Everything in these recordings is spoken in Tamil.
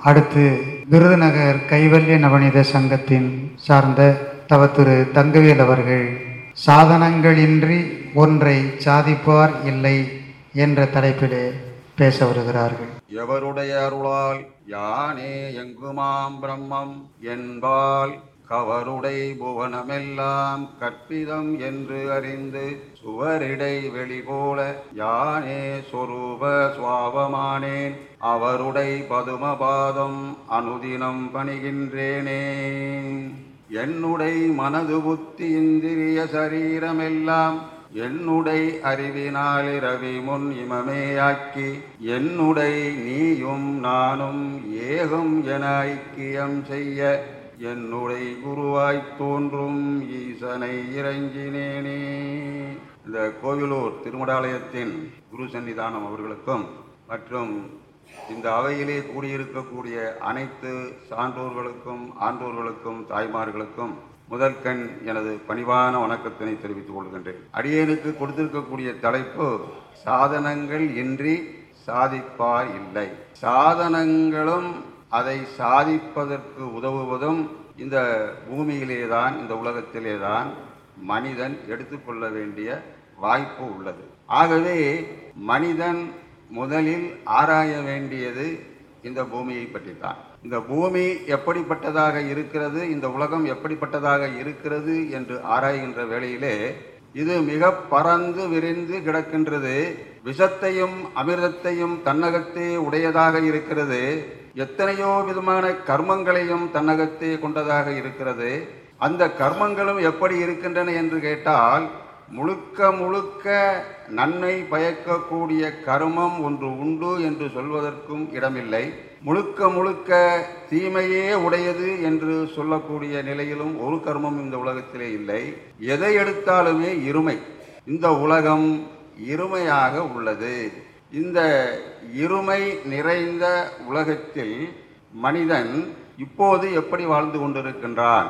அடுத்து விருதுநகர் கைவல்ய நவநீத சங்கத்தின் சார்ந்த தவத்துரு தங்கவேல் அவர்கள் சாதனங்களின்றி ஒன்றை சாதிப்பார் இல்லை என்ற தலைப்பிலே பேச வருகிறார்கள். எவருடைய அருளால் யானே எங்குமாம் பிரம்மம் என்பால் கவருடை புவனமெல்லாம் கற்பிதம் என்று அறிந்து சுவரிடை வெளிபோல யானே சொரூப சுவாபமானேன். அவருடை பதுமபாதம் அனுதினம் பணிகின்றேனே. என்னுடை மனது புத்தி இந்திரிய சரீரமெல்லாம் என்னுடை அறிவினாலிரவி முன் இமமேயாக்கி என்னுடை நீயும் நானும் ஏகம் என ஐக்கியம் செய்ய என்னுடைய குருவாய்த் தோன்றும் ஈசனை இறைஞ்சினேனே இந்த கோவிலூர் திருமடாலயத்தின் குரு சன்னிதானம் அவர்களுக்கும் மற்றும் இந்த அவையிலே கூடியிருக்கக்கூடிய அனைத்து சான்றோர்களுக்கும் ஆன்றோர்களுக்கும் தாய்மார்களுக்கும் முதற்கண் எனது பணிவான வணக்கத்தினை தெரிவித்துக் கொள்கின்றேன். அடியேனுக்கு கொடுத்திருக்கக்கூடிய தலைப்பு சாதனங்கள் இன்றி சாதிப்பார் இல்லை. சாதனங்களும் அதை சாதிப்பதற்கு உதவுவதும் இந்த பூமியிலே தான் இந்த உலகத்திலே தான் மனிதன் எடுத்துக்கொள்ள வேண்டிய வாய்ப்பு உள்ளது. ஆகவே மனிதன் முதலில் ஆராய வேண்டியது இந்த பூமியை பற்றித்தான். இந்த பூமி எப்படிப்பட்டதாக இருக்கிறது இந்த உலகம் எப்படிப்பட்டதாக இருக்கிறது என்று ஆராய்கின்ற வேளையிலே இது மிக பறந்து விரிந்து கிடக்கின்றது விஷத்தையும் அமிர்தத்தையும் தன்னகத்தே உடையதாக இருக்கிறது. எத்தனையோ விதமான கர்மங்களையும் தன்னகத்தே கொண்டதாக இருக்கிறது. அந்த கர்மங்களும் எப்படி இருக்கின்றன என்று கேட்டால் முழுக்க முழுக்க நன்மை பயக்கக்கூடிய கர்மம் ஒன்று உண்டு என்று சொல்வதற்கும் இடமில்லை. முழுக்க முழுக்க தீமையே உடையது என்று சொல்லக்கூடிய நிலையிலும் ஒரு கர்மம் இந்த உலகத்திலே இல்லை. எதை எடுத்தாலுமே இருமை. இந்த உலகம் இருமையாக உள்ளது. இந்த இருமை நிறைந்த உலகத்தில் மனிதன் இப்போது எப்படி வாழ்ந்து கொண்டிருக்கின்றான்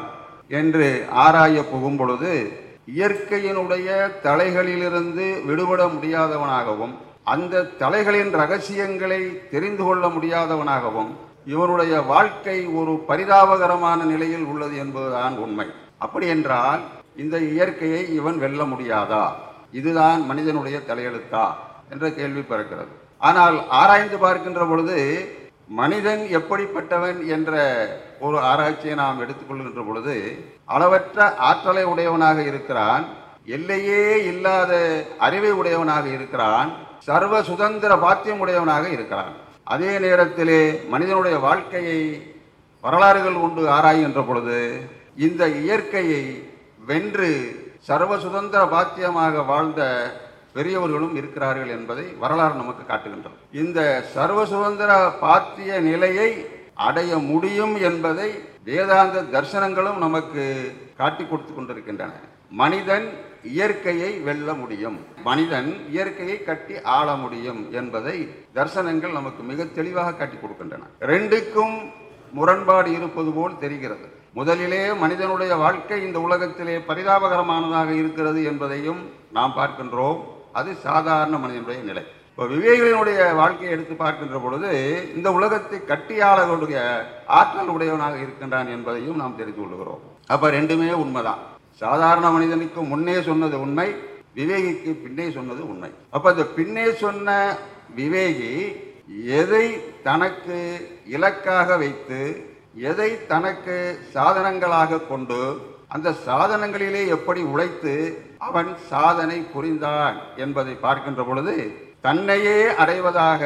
என்று ஆராய புகும் பொழுது இயற்கையினுடைய தலைகளிலிருந்து விடுபட முடியாதவனாகவும் அந்த தலைகளின் ரகசியங்களை தெரிந்து கொள்ள முடியாதவனாகவும் இவனுடைய வாழ்க்கை ஒரு பரிதாபகரமான நிலையில் உள்ளது என்பதுதான் உண்மை. அப்படி என்றால் இந்த இயற்கையை இவன் வெல்ல முடியாதா? இதுதான் மனிதனுடைய தலையெழுத்தா என்ற கேள்வி பிறக்கிறது. ஆனால் ஆராய்ந்து பார்க்கின்ற பொழுது மனிதன் எப்படிப்பட்டவன் என்ற ஒரு ஆராய்ச்சியை நாம் எடுத்துக்கொள்கின்ற பொழுது அளவற்ற ஆற்றலை உடையவனாக இருக்கிறான் எல்லையே இல்லாத அறிவை உடையவனாக இருக்கிறான் சர்வ சுதந்திர பாத்தியம் உடையவனாக இருக்கிறான். அதே நேரத்திலே மனிதனுடைய வாழ்க்கையை வரலாறுகள் கொண்டு ஆராய்கின்ற பொழுது இந்த இயற்கையை வென்று சர்வ சுதந்திர பாத்தியமாக வாழ்ந்த பெரியவர்களும் இருக்கிறார்கள் என்பதை வரலாறு நமக்கு காட்டுகின்றது. இந்த சர்வ சுதந்திர பாத்திய நிலையை அடைய முடியும் என்பதை வேதாந்த தர்சனங்களும் நமக்கு காட்டி கொடுத்து கொண்டிருக்கின்றன. மனிதன் இயற்கையை வெல்ல முடியும். மனிதன் இயற்கையை கட்டி ஆள முடியும் என்பதை தர்சனங்கள் நமக்கு மிக தெளிவாக காட்டி கொடுக்கின்றன. ரெண்டுக்கும் முரண்பாடு இருப்பது போல் தெரிகிறது. முதலிலே மனிதனுடைய வாழ்க்கை இந்த உலகத்திலே பரிதாபகரமானதாக இருக்கிறது என்பதையும் நாம் பார்க்கின்றோம். அது சாதாரண மனிதனுடைய நிலை. இப்போ விவேகிகளினுடைய வாழ்க்கையை எடுத்து பார்க்கின்ற பொழுது இந்த உலகத்தை கட்டியாளர்களுடைய ஆற்றல் உடையவனாக இருக்கின்றான் என்பதையும் நாம் தெரிந்து கொள்கிறோம். அப்போ ரெண்டுமே உண்மைதான். சாதாரண மனிதனுக்கு முன்னே சொன்னது உண்மை விவேகிக்கு பின்னே சொன்னது உண்மை. அப்போ இந்த பின்னே சொன்ன விவேகி எதை தனக்கு இலக்காக வைத்து எதை தனக்கு சாதனங்களாக கொண்டு அந்த சாதனங்களிலே எப்படி உழைத்து அவன் சாதனை புரிந்தான் என்பதை பார்க்கின்ற பொழுது தன்னையே அடைவதாக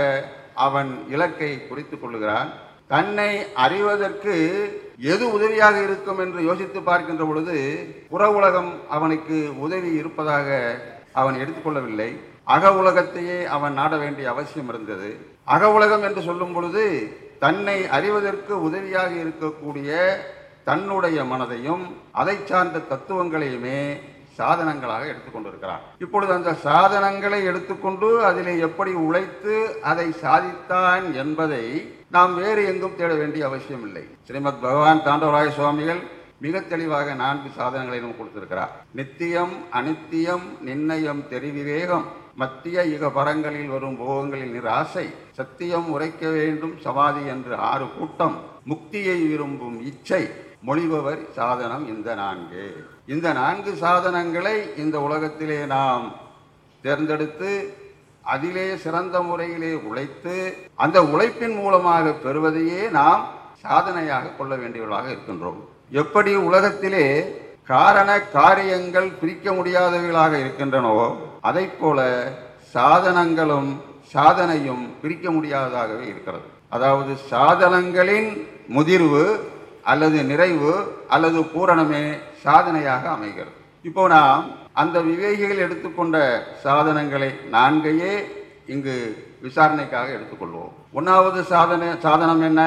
அவன் இலக்கை குறித்துக் கொள்கிறான் தன்னை அறிவதற்கு எது உதவியாக இருக்கும் என்று யோசித்து பார்க்கின்ற பொழுது புற உலகம் அவனுக்கு உதவி இருப்பதாக அவன் எடுத்துக்கொள்ளவில்லை அக உலகத்தையே அவன் நாட வேண்டிய அவசியம் இருந்தது. அக உலகம் என்று சொல்லும் பொழுது தன்னை அறிவதற்கு உதவியாக இருக்கக்கூடிய தன்னுடைய மனதையும் அதை சார்ந்த தத்துவங்களையுமே சாதனங்களாக எடுத்துக்கொண்டிருக்கிறார் இப்பொழுது அந்த சாதனங்களை எடுத்துக்கொண்டு அதிலே எப்படி உழைத்து அதை சாதித்தான் என்பதை நாம் வேறு எங்கும் தேட வேண்டிய அவசியம் இல்லை ஸ்ரீமத் பகவான் தாண்டவராய சுவாமிகள் மிக தெளிவாக நான்கு சாதனங்களை நமக்கு கொடுத்திருக்கிறார். நித்தியம் அனித்தியம் நிர்ணயம் தெரிவிவேகம். மத்திய யுக பரங்களில் வரும் போகங்களில் நிராசை சத்தியம் உரைக்க வேண்டும் சமாதி என்று ஆறு கூட்டம் முக்தியை விரும்பும் இச்சை மொழிபவர் சாதனம் இந்த நான்கு. இந்த நான்கு சாதனங்களை இந்த உலகத்திலே நாம் தேர்ந்தெடுத்து அதிலே சிறந்த முறையிலே உழைத்து அந்த உழைப்பின் மூலமாக பெறுவதையே நாம் சாதனையாக கொள்ள வேண்டியவர்களாக இருக்கின்றோம். எப்படி உலகத்திலே காரண காரியங்கள் பிரிக்க முடியாதவைகளாக இருக்கின்றனவோ அதை போல சாதனங்களும் சாதனையும் பிரிக்க முடியாததாகவே இருக்கிறது. அதாவது சாதனங்களின் முதிர்வு அல்லது நிறைவு அல்லது பூரணமே சாதனையாக அமைகிறது. இப்போ நாம் அந்த விவேகிகள் எடுத்துக்கொண்ட சாதனங்களை நான்கையே இங்கு விசாரணைக்காக எடுத்துக்கொள்வோம். ஒன்றாவது சாதனை சாதனம் என்ன?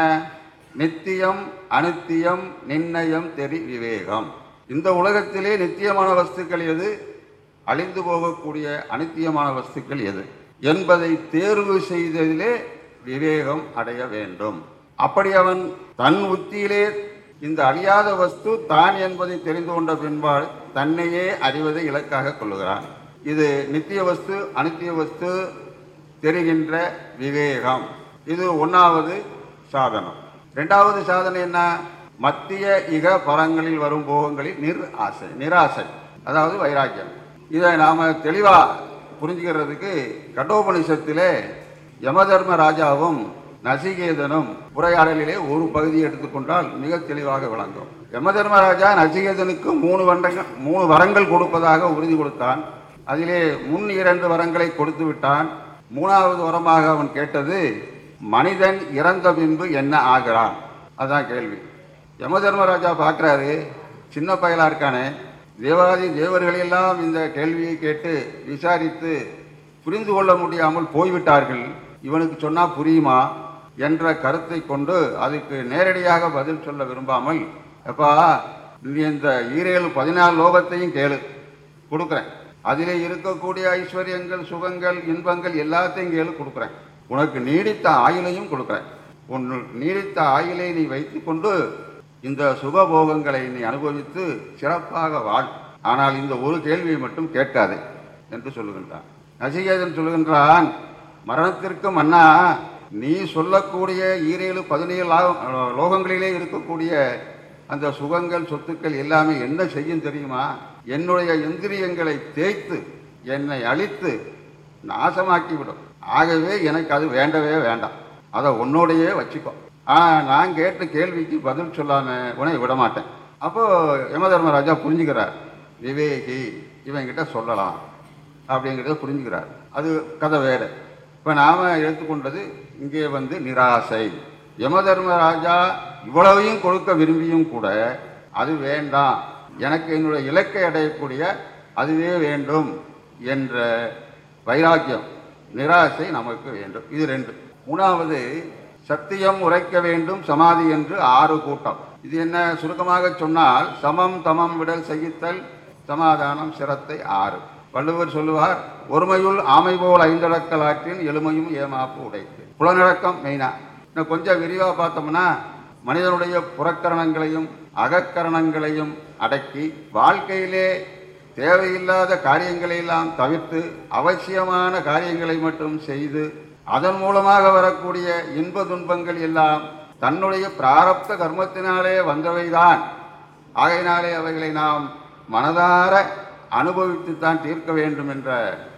நித்தியம் அனித்தியம் நிர்ணயம் தெரி விவேகம். இந்த உலகத்திலே நித்தியமான வஸ்துக்கள் எது? அழிந்து போகக்கூடிய அனித்தியமான வஸ்துக்கள் எது? என்பதை தேர்வு செய்ததிலே விவேகம் அடைய வேண்டும். அப்படி அவன் தன் உத்தியிலே இந்த அழியாத வஸ்து தான் என்பதை தெரிந்து கொண்ட பின்பாடு தன்னையே அறிவதை இலக்காக கொள்ளுகிறான். இது நித்திய வஸ்து அனித்திய வஸ்து தெரிகின்ற விவேகம். இது ஒன்றாவது சாதனம். ரெண்டாவது சாதனை என்ன? மத்திய இக பலங்களில் வரும் போகங்களில் நிர் ஆசை நிராசை அதாவது வைராக்கியம். இதை நாம் தெளிவாக புரிஞ்சுக்கிறதுக்கு கடோபனிஷத்திலே யமதர்ம ராஜாவும் நசிகேதனும் உரையாடலிலே ஒரு பகுதியை எடுத்துக்கொண்டால் மிக தெளிவாக விளங்கும். யமதர்மராஜா நசிகேதனுக்கு மூணு வரங்கள் மூணு வரங்கள் கொடுப்பதாக உறுதி கொடுத்தான். அதிலே முன் இரண்டு வரங்களை கொடுத்து விட்டான். மூணாவது வரமாக அவன் கேட்டது மனிதன் இறந்த பின்பு என்ன ஆகிறான்? அதான் கேள்வி. யமதர்மராஜா பார்க்குறாரு. சின்ன பயலாக இருக்கானே. தேவாதி தேவர்களெல்லாம் இந்த கேள்வியை கேட்டு விசாரித்து புரிந்து கொள்ள முடியாமல் போய்விட்டார்கள். இவனுக்கு சொன்னால் புரியுமா? என்ற கருத்தை கொண்டு அதுக்கு நேரடியாக பதில் சொல்ல விரும்பாமல் எப்பா நீ இந்த ஈரேழு பதினாலு லோகத்தையும் கேளு. கொடுக்குறேன். அதிலே இருக்கக்கூடிய ஐஸ்வர்யங்கள் சுகங்கள் இன்பங்கள் எல்லாத்தையும் கேளு கொடுக்குறேன். உனக்கு நீடித்த ஆயுளையும் கொடுக்குறேன். உன் நீடித்த ஆயுளை நீ வைத்துக்கொண்டு இந்த சுகபோகங்களை நீ அனுபவித்து சிறப்பாக வாழ். ஆனால் இந்த ஒரு கேள்வியை மட்டும் கேட்காதே என்று சொல்லுகின்றான். நசிகேதன் சொல்லுகின்றான் மரணத்திற்கு மன்னா நீ சொல்லக்கூடிய ஈரேழு பதினேழு லோகங்களிலே இருக்கக்கூடிய அந்த சுகங்கள் சொத்துக்கள் எல்லாமே என்ன செய்யும் தெரியுமா? என்னுடைய இந்திரியங்களை தேய்த்து என்னை அழித்து நாசமாக்கிவிடும். ஆகவே எனக்கு அது வேண்டவே வேண்டாம். அதை உன்னோடையே வச்சுக்கோ. நான் கேட்ட கேள்விக்கு பதில் சொல்லாம உன்னை விட மாட்டேன் அப்போ யமதர்மராஜா புரிஞ்சுக்கிறார். விவேகி இவங்கிட்ட சொல்லலாம் அப்படிங்கிறத புரிஞ்சுக்கிறார். அது கதை வேறு. இப்போ நாம் எடுத்துக்கொண்டது இங்கே வந்து நிராசை. யமதர்மராஜா இவ்வளவையும் கொடுக்க விரும்பியும் கூட அது வேண்டாம். எனக்கு என்னுடைய இலக்கை அடையக்கூடிய அதுவே வேண்டும் என்ற வைராக்கியம் நிராசை நமக்கு வேண்டும். இது ரெண்டு. மூணாவது சத்தியம் உரைக்க வேண்டும் சமாதி என்று ஆறு கூட்டம். இது என்ன சுருக்கமாக சொன்னால் சமம் தமம் விடல் செய்யித்தல் சமாதானம் சிரத்தை ஆறு. வள்ளுவர் சொல்லுவார் ஒருமையுள் ஆமை போல் ஐந்தடக்கலாற்றின் எளிமையும் ஏமாப்பு உடைத்து. புலநடக்கம் மெயினா? இன்னும் கொஞ்சம் விரிவாக பார்த்தோம்னா மனிதனுடைய புறக்கரணங்களையும் அகக்கரணங்களையும் அடக்கி வாழ்க்கையிலே தேவையில்லாத காரியங்களை எல்லாம் தவிர்த்து அவசியமான காரியங்களை மட்டும் செய்து அதன் மூலமாக வரக்கூடிய இன்ப துன்பங்கள் எல்லாம் தன்னுடைய பிராரப்த கர்மத்தினாலே வந்தவைதான். ஆகையினாலே அவைகளை நாம் மனதார அனுபவித்துத்தான் தீர்க்க வேண்டும் என்ற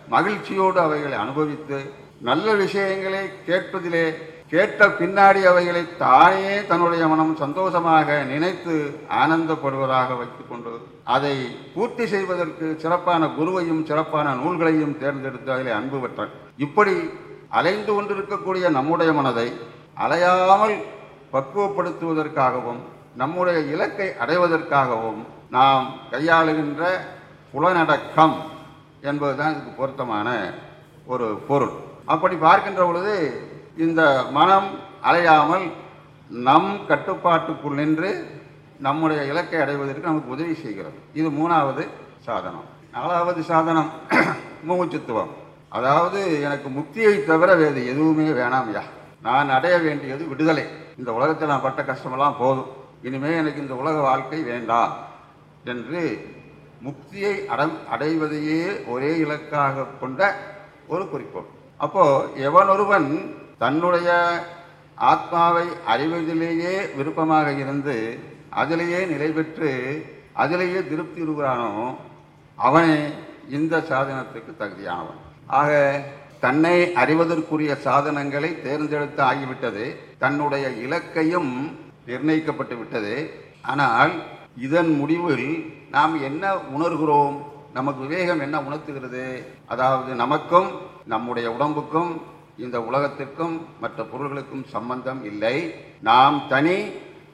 மகிழ்ச்சியோடு அவைகளை அனுபவித்து நல்ல விஷயங்களை கேட்பதிலே கேட்ட பின்னாடி அவைகளை தானே தன்னுடைய மனம் சந்தோஷமாக நினைத்து ஆனந்தப்படுவதாக வைத்துக்கொண்டு அதை பூர்த்தி செய்வதற்கு சிறப்பான குருவையும் சிறப்பான நூல்களையும் தேர்ந்தெடுத்து அதிலே அன்பு பெற்றார் இப்படி அலைந்து கொண்டிருக்கக்கூடிய நம்முடைய மனதை அலையாமல் பக்குவப்படுத்துவதற்காகவும் நம்முடைய இலக்கை அடைவதற்காகவும் நாம் கையாளுகின்ற புலனடக்கம் என்பதுதான் இதுக்கு பொருத்தமான ஒரு பொருள். அப்படி பார்க்கின்ற பொழுது இந்த மனம் அலையாமல் நம் கட்டுப்பாட்டுக்குள் நின்று நம்முடைய இலக்கை அடைவதற்கு நமக்கு உதவி செய்கிறது. இது மூணாவது சாதனம். நாலாவது சாதனம் மூச்சுத்துவம். அதாவது எனக்கு முக்தியை தவிர வேறு எதுவுமே வேணாம்யா. நான் அடைய வேண்டியது விடுதலை. இந்த உலகத்தில் நான் பட்ட கஷ்டமெல்லாம் போதும். இனிமே எனக்கு இந்த உலக வாழ்க்கை வேண்டாம் என்று முக்தியை அட அடைவதையே ஒரே இலக்காக கொண்ட ஒரு குறிக்கோள். அப்போது எவனொருவன் தன்னுடைய ஆத்மாவை அறிவதிலேயே விருப்பமாக இருந்து அதிலேயே நிலை பெற்று அதிலேயே திருப்தி இருக்கிறானோ அவனே இந்த சாதனத்துக்கு தகுதியானவன். ஆக தன்னை அறிவதற்குரிய சாதனங்களை தேர்ந்தெடுத்து ஆகிவிட்டது தன்னுடைய இலக்கையும் நிர்ணயிக்கப்பட்டு விட்டது. ஆனால் இதன் முடிவில் நாம் என்ன உணர்கிறோம்? நமக்கு விவேகம் என்ன உணர்த்துகிறது? அதாவது நமக்கும் நம்முடைய உடம்புக்கும் இந்த உலகத்திற்கும் மற்ற பொருள்களுக்கும் சம்பந்தம் இல்லை. நாம் தனி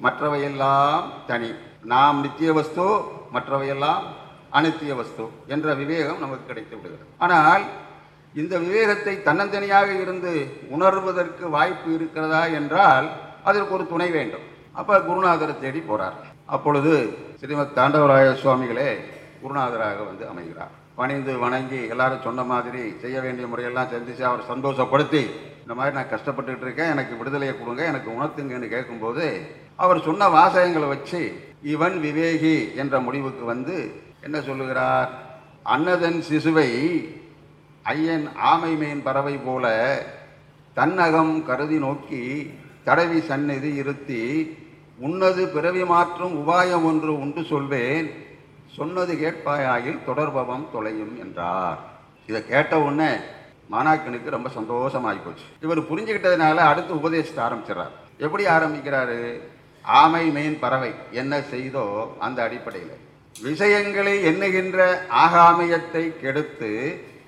மற்றவையெல்லாம் தனி. நாம் நித்திய வஸ்து மற்றவையெல்லாம் அனித்திய வஸ்து என்ற விவேகம் நமக்கு கிடைத்து விடுகிறது. ஆனால் இந்த விவேகத்தை தன்னந்தனியாக இருந்து உணர்வதற்கு வாய்ப்பு இருக்கிறதா என்றால் அதற்கு ஒரு துணை வேண்டும். அப்ப குருநாதரை தேடி போறார். அப்பொழுது ஸ்ரீமத் தாண்டவராய சுவாமிகளே குருநாதராக வந்து அமைகிறார். பணிந்து வணங்கி எல்லாரும் சொன்ன மாதிரி செய்ய வேண்டிய முறையெல்லாம் சந்திச்சு அவர் சந்தோஷப்படுத்தி இந்த மாதிரி நான் கஷ்டப்பட்டுக்கிட்டு இருக்கேன் எனக்கு விடுதலையை கொடுங்க எனக்கு உணர்த்துங்கன்னு கேட்கும்போது அவர் சொன்ன வாசகங்களை வச்சு இவன் விவேகி என்ற முடிவுக்கு வந்து என்ன சொல்லுகிறார்? அன்னதன் சிசுவை ஐயன் ஆமை மேன் பறவை போல தன்னகம் கருதி நோக்கி தடவி சந்நிதி இருத்தி உன்னது பிறவி மாற்றும் உபாயம் ஒன்று உண்டு சொல்வேன். சொன்னது கேட்பாயாயில் தொடர்பவம் தொலையும் என்றார். இதை கேட்ட உடனே மாணாக்கனுக்கு ரொம்ப சந்தோஷமாகி போச்சு. இவர் புரிஞ்சுக்கிட்டதுனால அடுத்து உபதேசத்தை ஆரம்பிச்சிடறார். எப்படி ஆரம்பிக்கிறாரு? ஆமை மேன் பறவை என்ன செய்தோ அந்த அடிப்படையில். விஷயங்களை எண்ணுகின்ற ஆகாமியத்தை கெடுத்து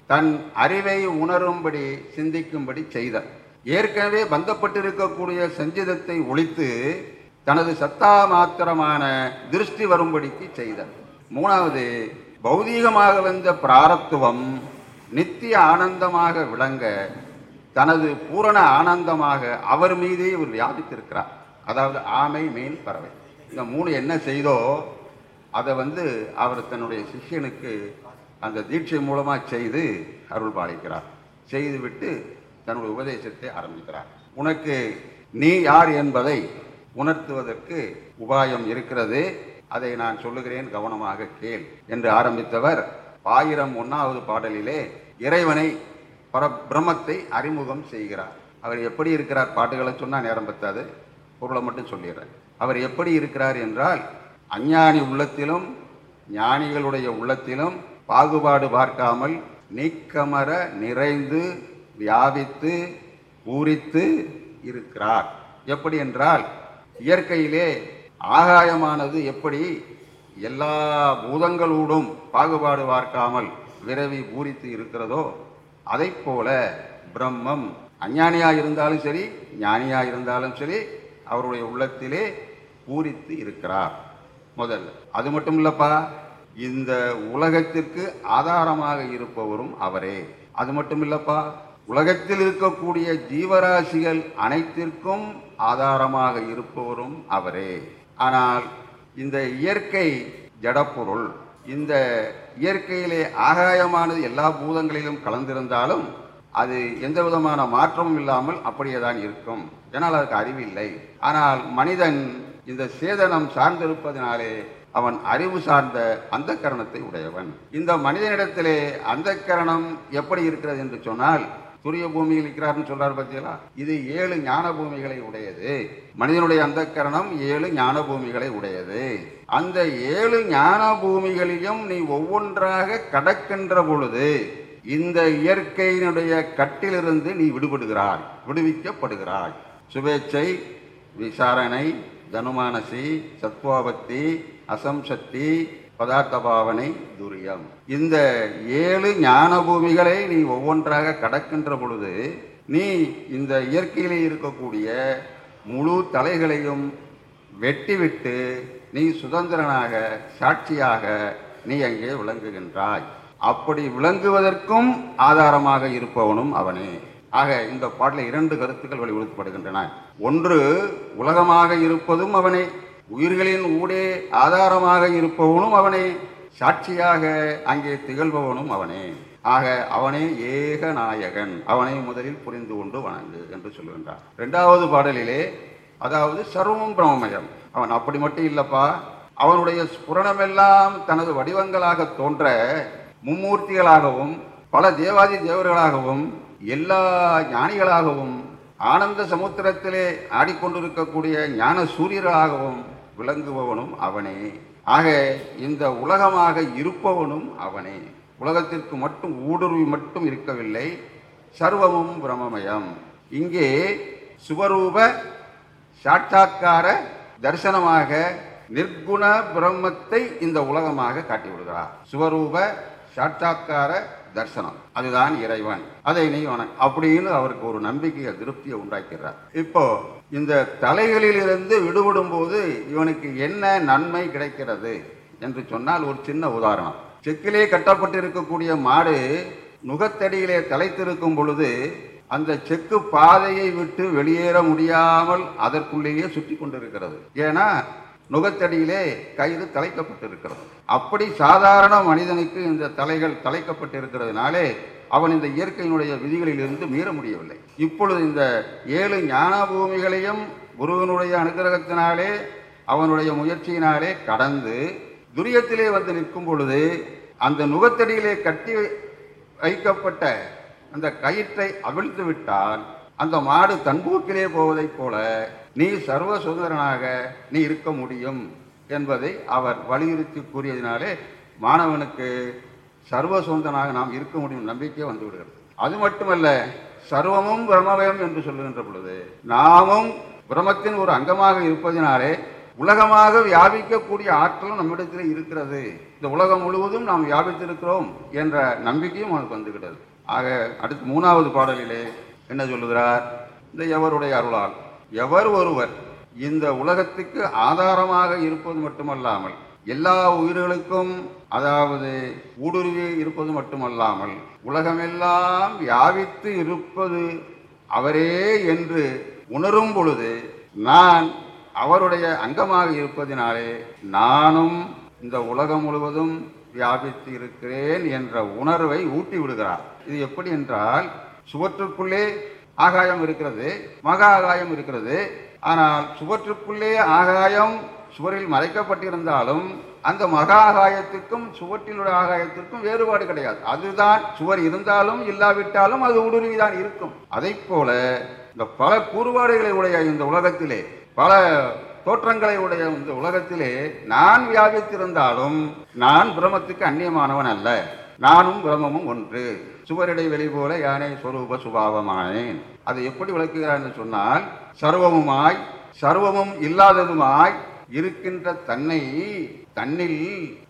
தன் அறிவை உணரும்படி சிந்திக்கும்படி செய்தார் ஏற்கனவே பந்தப்பட்டிருக்கக்கூடிய சஞ்சிதத்தை ஒழித்து தனது சத்தா மாத்திரமான திருஷ்டி வரும்படிக்கு செய்தார் மூணாவது பௌதீகமாக வந்த பிராரத்துவம் நித்திய ஆனந்தமாக விளங்க தனது பூரண ஆனந்தமாக அவர் மீதே இவர் வியாபித்திருக்கிறார். அதாவது ஆமை மீன் பறவை. இந்த மூணு என்ன செய்தோ அதை வந்து அவர் தன்னுடைய சிஷ்யனுக்கு அந்த தீட்சை மூலமாக செய்து அருள் பாலிக்கிறார். செய்துவிட்டு தன்னுடைய உபதேசத்தை ஆரம்பிக்கிறார். உனக்கு நீ யார் என்பதை உணர்த்துவதற்கு உபாயம் இருக்கிறது. அதை நான் சொல்லுகிறேன் கவனமாக கேள் என்று ஆரம்பித்தவர் ஆயிரம் ஒன்னாவது பாடலிலே இறைவனை பர பிரம்மத்தை அறிமுகம் செய்கிறார். அவர் எப்படி இருக்கிறார் பாட்டுகளை சொன்னால் நேரம் பத்தாது. பொருளை மட்டும் சொல்லிடுறேன். அவர் எப்படி இருக்கிறார் என்றால் அஞ்ஞானி உள்ளத்திலும் ஞானிகளுடைய உள்ளத்திலும் பாகுபாடு பார்க்காமல் நீக்கமர நிறைந்து வியாபித்து பூரித்து இருக்கிறார். எப்படி என்றால் இயற்கையிலே ஆகாயமானது எப்படி எல்லா பூதங்களோடும் பாகுபாடு பார்க்காமல் விரவி பூரித்து இருக்கிறதோ அதைப் போல பிரம்மம் அஞ்ஞானியாக இருந்தாலும் சரி ஞானியாக இருந்தாலும் சரி அவருடைய உள்ளத்திலே பூரித்து இருக்கிறார். முதல்ல. அது மட்டும் இல்லைப்பா. இந்த உலகத்திற்கு ஆதாரமாக இருப்பவரும் அவரே. அது மட்டும் இல்லப்பா உலகத்தில் இருக்கக்கூடிய ஜீவராசிகள் அனைத்திற்கும் ஆதாரமாக இருப்பவரும் அவரே. ஆனால் இந்த இயற்கை ஜடப்பொருள் இந்த இயற்கையிலே ஆகாயமானது எல்லா பூதங்களிலும் கலந்திருந்தாலும் அது எந்த விதமான மாற்றமும் இல்லாமல் அப்படியே தான் இருக்கும். ஏனால் அதுக்கு அறிவில்லை. ஆனால் மனிதன் இந்த சேதனம் சார்ந்திருப்பதனாலே அவன் அறிவு சார்ந்த அந்த கரணத்தை உடையவன். இந்த மனிதனிடத்திலே அந்த கரணம் எப்படி இருக்கிறது என்று சொன்னால் சூரிய பூமியில் இருக்கிறார்னு சொல்றார் பத்தியலா இது ஏழு ஞான பூமிகளை உடையது. மனிதனுடைய அந்த கரணம் ஏழு ஞான பூமிகளை உடையது. அந்த ஏழு ஞான பூமிகளையும் நீ ஒவ்வொன்றாக கடக்கின்ற பொழுது இந்த இயற்கையினுடைய கட்டிலிருந்து நீ விடுபடுகிறாய் விடுவிக்கப்படுகிறாய். சுபேச்சை விசாரணை தனுமானசி சத்வாபக்தி அசம்சக்தி பதார்த்த பாவனை துரியம். இந்த ஏழு ஞான பூமிகளை நீ ஒவ்வொன்றாக கடக்கின்ற பொழுது நீ இந்த இயற்கையிலே இருக்கக்கூடிய முழு தலைகளையும் வெட்டிவிட்டு நீ சுதந்திரனாக சாட்சியாக நீ அங்கே விளங்குகின்றாய். அப்படி விளங்குவதற்கும் ஆதாரமாக இருப்பவனும் அவனே. ஆக இந்த பாட்டில் இரண்டு கருத்துக்கள் வலியுறுத்தப்படுகின்றன. ஒன்று உலகமாக இருப்பதும் அவனே. உயிர்களின் ஊடே ஆதாரமாக இருப்பவனும் அவனே சாட்சியாக அங்கே திகழ்பவனும் அவனே. ஆக அவனே ஏக நாயகன் அவனை முதலில் புரிந்து கொண்டு வணங்கு என்று சொல்லுகின்றார் இரண்டாவது பாடலிலே அதாவது சர்வம் பிரமமயம் அவன் அப்படி மட்டும் இல்லப்பா அவனுடைய ஸ்புரணமெல்லாம் தனது வடிவங்களாக தோன்ற மும்மூர்த்திகளாகவும் பல தேவாதி தேவர்களாகவும் எல்லா ஞானிகளாகவும் ஆனந்த சமுத்திரத்திலே ஆடிக்கொண்டிருக்கக்கூடிய ஞான சூரியர்களாகவும் விளங்குபவனும் அவனே. ஆக இந்த உலகமாக இருப்பவனும் அவனே. உலகத்திற்கு மட்டும் ஊடுருவி மட்டும் இருக்கவில்லை சர்வமும் பிரமமயம் இங்கே சுவரூப சாட்சாக்கார தரிசனமாக நிர்குண பிரம்மத்தை இந்த உலகமாக காட்டிவிடுகிறார். சுவரூப சாட்சாக்கார தரிசனம். அதுதான் இறைவன். அதை நீ வண அப்படின்னு அவருக்கு ஒரு நம்பிக்கையை திருப்தியை உண்டாக்கிறார் இப்போ இந்த தலைகளிலிருந்து விடுபடும் போது இவனுக்கு என்ன நன்மை கிடைக்கிறது என்று சொன்னால் ஒரு சின்ன உதாரணம். செக்கிலே கட்டப்பட்டிருக்கக்கூடிய மாடு நுகத்தடியிலே தலைத்திருக்கும் பொழுது அந்த செக்கு பாதையை விட்டு வெளியேற முடியாமல் அதற்குள்ளேயே சுற்றி கொண்டிருக்கிறது. ஏன்னா நுகத்தடியிலே கயிறு தலைக்கப்பட்டிருக்கிறது அப்படி சாதாரண மனிதனுக்கு இந்த தலைகள் தலைக்கப்பட்டிருக்கிறதுனாலே அவன் இந்த இயற்கையினுடைய விதிகளிலிருந்து மீற முடியவில்லை. இப்பொழுது இந்த ஏழு ஞான பூமிகளையும் குருவனுடைய அனுகிரகத்தினாலே அவனுடைய முயற்சியினாலே கடந்து துரியத்திலே வந்து நிற்கும் பொழுது அந்த நுகத்தடியிலே கட்டி வைக்கப்பட்ட அந்த கயிற்றை அவிழ்த்து விட்டால் அந்த மாடு தன்போக்கிலே போவதைப் போல நீ சர்வ சுதந்திரனாக நீ இருக்க முடியும் என்பதை அவர் வலியுறுத்தி கூறியதினாலே மாணவனுக்கு சர்வ சுதந்திரனாக நாம் இருக்க முடியும் நம்பிக்கை வந்துவிடுகிறது அது மட்டுமல்ல சர்வமும் பிரம்மவயம் என்று சொல்லுகின்ற பொழுது நாமும் பிரம்மத்தின் ஒரு அங்கமாக இருப்பதினாலே உலகமாக வியாபிக்கக்கூடிய ஆற்றலும் நம்மிடத்தில் இருக்கிறது. இந்த உலகம் முழுவதும் நாம் வியாபித்திருக்கிறோம் என்ற நம்பிக்கையும் அவனுக்கு வந்துவிட்டது. ஆக அடுத்து மூணாவது பாடலிலே என்ன சொல்லுகிறார்? இந்த எவருடைய அருளால்? எவர் ஒருவர் இந்த உலகத்துக்கு ஆதாரமாக இருப்பது மட்டுமல்லாமல் எல்லா உயிர்களுக்கும் அதாவது ஊடுருவி இருப்பது மட்டுமல்லாமல் உலகமெல்லாம் வியாபித்து இருப்பது அவரே என்று உணரும் பொழுது நான் அவருடைய அங்கமாக இருப்பதினாலே நானும் இந்த உலகம் முழுவதும் வியாபித்து இருக்கிறேன் என்ற உணர்வை ஊட்டி விடுகிறார் இது எப்படி என்றால் சுவற்றுக்குள்ளே ஆகாயம் இருக்கிறது மகா ஆகாயம் இருக்கிறது. ஆனால் சுவற்றுக்குள்ளே ஆகாயம் சுவரில் மறைக்கப்பட்டிருந்தாலும் அந்த மகா ஆகாயத்திற்கும் சுவற்றிலுள்ள ஆகாயத்திற்கும் வேறுபாடு கிடையாது. அதுதான் சுவர் இருந்தாலும் இல்லாவிட்டாலும் அது ஊடுருவிதான் இருக்கும். அதை போல இந்த பல கூறுபாடுகளை உடைய இந்த உலகத்திலே பல தோற்றங்களை உடைய இந்த உலகத்திலே நான் வியாபித்திருந்தாலும் நான் பிரம்மத்துக்கு அந்நியமானவன் அல்ல. நானும் பிரம்மமும் ஒன்று. சுவரிடை வெளி போல யானை சொரூப சுபாவமானேன். அதை எப்படி விளக்குகிறார் என்று சொன்னால் சர்வமுமாய் சர்வமும் இல்லாததுமாய் இருக்கின்ற தன்னை தன்னில்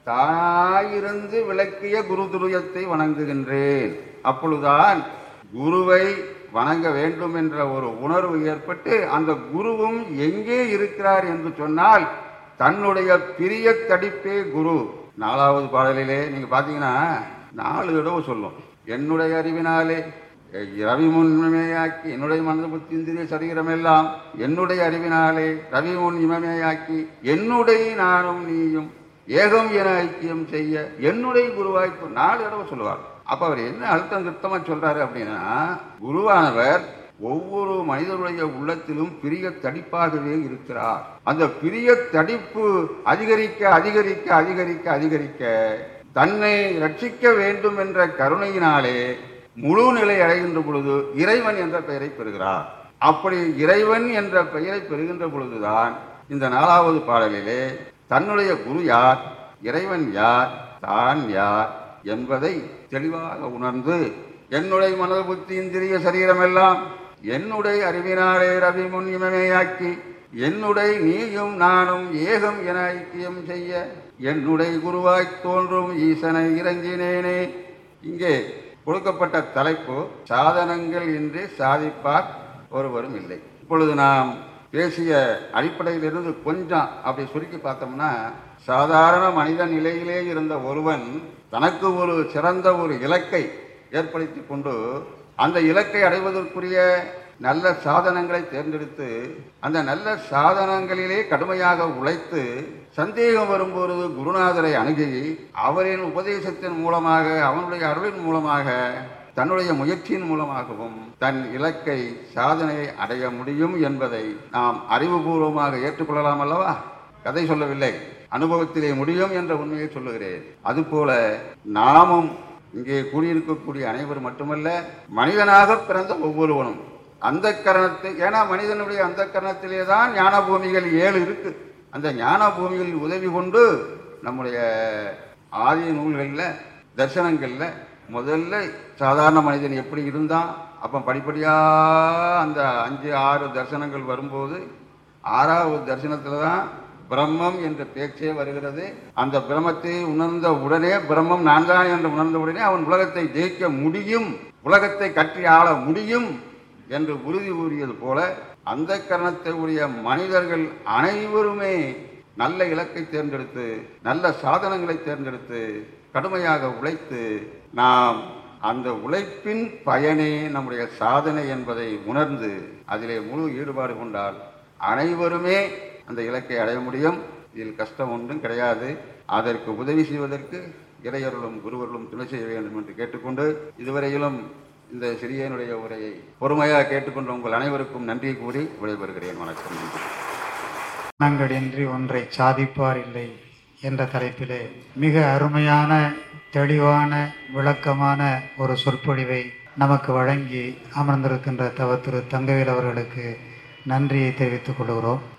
தாயிருந்து விளக்கிய குரு துரியத்தை வணங்குகின்றேன். அப்பொழுதுதான் குருவை வணங்க வேண்டும் என்ற ஒரு உணர்வு ஏற்பட்டு அந்த குருவும் எங்கே இருக்கிறார் என்று சொன்னால் தன்னுடைய பிரிய தடிப்பே குரு. நாலாவது பாடலிலே நீங்க பார்த்தீங்கன்னா நாலு தடவை சொல்லும். என்னுடைய அறிவினாலே ரவி முன்மையாக்கி என்னுடைய மனது புத்தி இந்திரிய சரீரம் எல்லாம் என்னுடைய அறிவினாலே ரவி முன் இமமையாக்கி என்னுடைய நானும் நீயும் ஏகம் என ஐக்கியம் செய்ய என்னுடைய குருவாய்ப்பு நாலு தடவை சொல்லுவார். அப்போ அவர் என்ன அழுத்தம் திருத்தமாக சொல்கிறாரு அப்படின்னா குருவானவர் ஒவ்வொரு மனிதனுடைய உள்ளத்திலும் பிரிய தடிப்பாகவே இருக்கிறார். அந்த பிரிய தடிப்பு அதிகரிக்க அதிகரிக்க அதிகரிக்க அதிகரிக்க தன்னை ரட்சிக்க வேண்டும் என்ற கருணையினாலே முழு நிலை அடைகின்ற பொழுது இறைவன் என்ற பெயரை பெறுகிறார். அப்படி இறைவன் என்ற பெயரை பெறுகின்ற பொழுதுதான் இந்த நாலாவது பாடலிலே தன்னுடைய குரு யார் இறைவன் யார் தான் யார் என்பதை தெளிவாக உணர்ந்து என்னுடைய மனது புத்தி இந்திரிய சரீரமெல்லாம் என்னுடைய அறிவினாலே ரவி முன் இமமேயாக்கி என்னுடைய நீயும் நானும் ஏகம் என ஐக்கியம் செய்ய என்னுடைய குருவாய் தோன்றும் ஈசனை இறங்கினேனே. இங்கே கொடுக்கப்பட்ட தலைப்பு சாதனங்கள் இன்றி சாதிப்பார் ஒருவரும் இல்லை. இப்பொழுது நாம் பேசிய அடிப்படையிலிருந்து கொஞ்சம் அப்படி சுருக்கி பார்த்தோம்னா சாதாரண மனித நிலையிலே இருந்த ஒருவன் தனக்கு ஒரு சிறந்த ஒரு இலக்கை ஏற்படுத்தி கொண்டு அந்த இலக்கை அடைவதற்குரிய நல்ல சாதனங்களை தேர்ந்தெடுத்து அந்த நல்ல சாதனங்களிலே கடுமையாக உழைத்து சந்தேகம் வரும்பொழுது குருநாதரை அணுகி அவரின் உபதேசத்தின் மூலமாக அவனுடைய அருளின் மூலமாக தன்னுடைய முயற்சியின் மூலமாகவும் தன் இலக்கை சாதனையை அடைய முடியும் என்பதை நாம் அறிவுபூர்வமாக ஏற்றுக்கொள்ளலாம் அல்லவா? கதை சொல்லவில்லை. அனுபவத்திலே முடியும் என்ற உண்மையை சொல்லுகிறேன். அதுபோல நாமும் இங்கே கூடியிருக்கக்கூடிய அனைவர் மட்டுமல்ல மனிதனாக பிறந்த ஒவ்வொருவனும் அந்த கரணத்தை ஏன்னா மனிதனுடைய அந்த கரணத்திலே தான் ஞான பூமிகள் ஏழு இருக்கு. அந்த ஞான பூமிகளின் உதவி கொண்டு நம்முடைய ஆதி நூல்களில் தர்சனங்களில் முதல்ல சாதாரண மனிதன் எப்படி இருந்தான் அப்போ படிப்படியாக அந்த அஞ்சு ஆறு தரிசனங்கள் வரும்போது ஆறாவது தரிசனத்தில் தான் பிரம்மம் என்ற பேச்சே வருகிறது. அந்த பிரம்மத்தை உணர்ந்த உடனே பிரம்மம் நான் தான் என்று உணர்ந்த உடனே அவன் உலகத்தை ஜெயிக்க முடியும் உலகத்தை கட்டி ஆள முடியும் என்று உறுதி கூறியது போல அந்த கரணத்தை உடைய மனிதர்கள் அனைவருமே நல்ல இலக்கை தேர்ந்தெடுத்து நல்ல சாதனங்களை தேர்ந்தெடுத்து கடுமையாக உழைத்து நாம் அந்த உழைப்பின் பயனே நம்முடைய சாதனை என்பதை உணர்ந்து அதிலே முழு ஈடுபாடு கொண்டால் அனைவருமே அந்த இலக்கை அடைய முடியும். இதில் கஷ்டம் ஒன்றும் கிடையாது. அதற்கு உதவி செய்வதற்கு இளையர்களும் குருவர்களும் துணை செய்ய வேண்டும் என்று கேட்டுக்கொண்டு இதுவரையிலும் இந்த சிறியனுடைய உரையை பொறுமையாக கேட்டுக்கொண்ட உங்கள் அனைவருக்கும் நன்றி கூறி விடைபெறுகிறேன். வணக்கம். நன்றி. நாங்களின்றி ஒன்றை சாதிப்பார் இல்லை என்ற தலைப்பிலே மிக அருமையான தெளிவான விளக்கமான ஒரு சொற்பொழிவை நமக்கு வழங்கி அமர்ந்திருக்கின்ற தவ திரு தங்கவேல் அவர்களுக்கு நன்றியை தெரிவித்துக் கொள்கிறோம்.